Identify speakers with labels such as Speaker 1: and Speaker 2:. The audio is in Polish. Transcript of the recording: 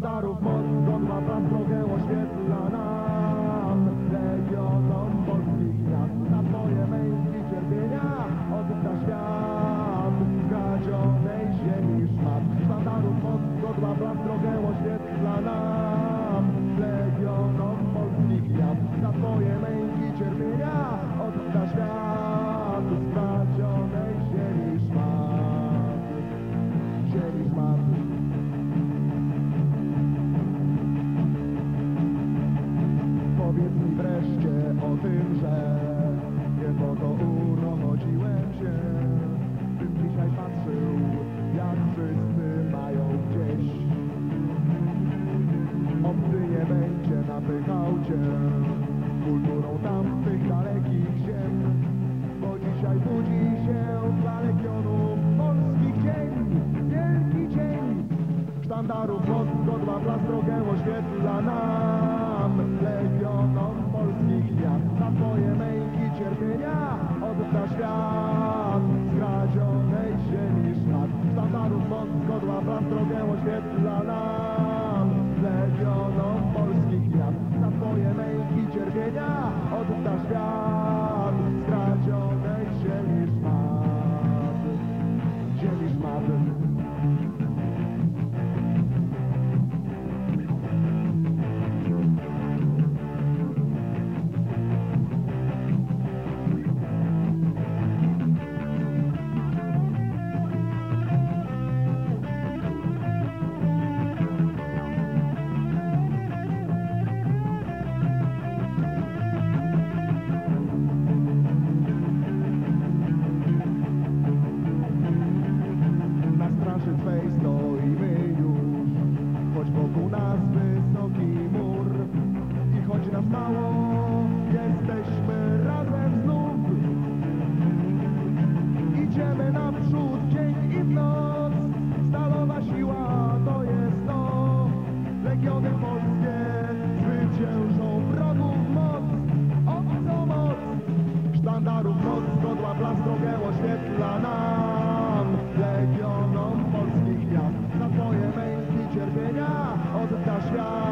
Speaker 1: mandar o bolo. Powiedz wreszcie o tym, że nie po to urodziłem się, bym dzisiaj patrzył, jak wszyscy mają gdzieś. Obcy nie będzie napychał cię kulturą tamtych dalekich ziem, bo dzisiaj budzi się dla Legionów polskich dzień, wielki dzień. Sztandarów moc, godła blask drogę oświetla nam Legionom polskich miast Na twoje męki cierpienia odda świat. Skradzionej ziemi szmat. Sztandarów moc, godła blask drogę oświetla nam. Legionom polskich miast Na twoje męki cierpienia odda świat your face, Legionom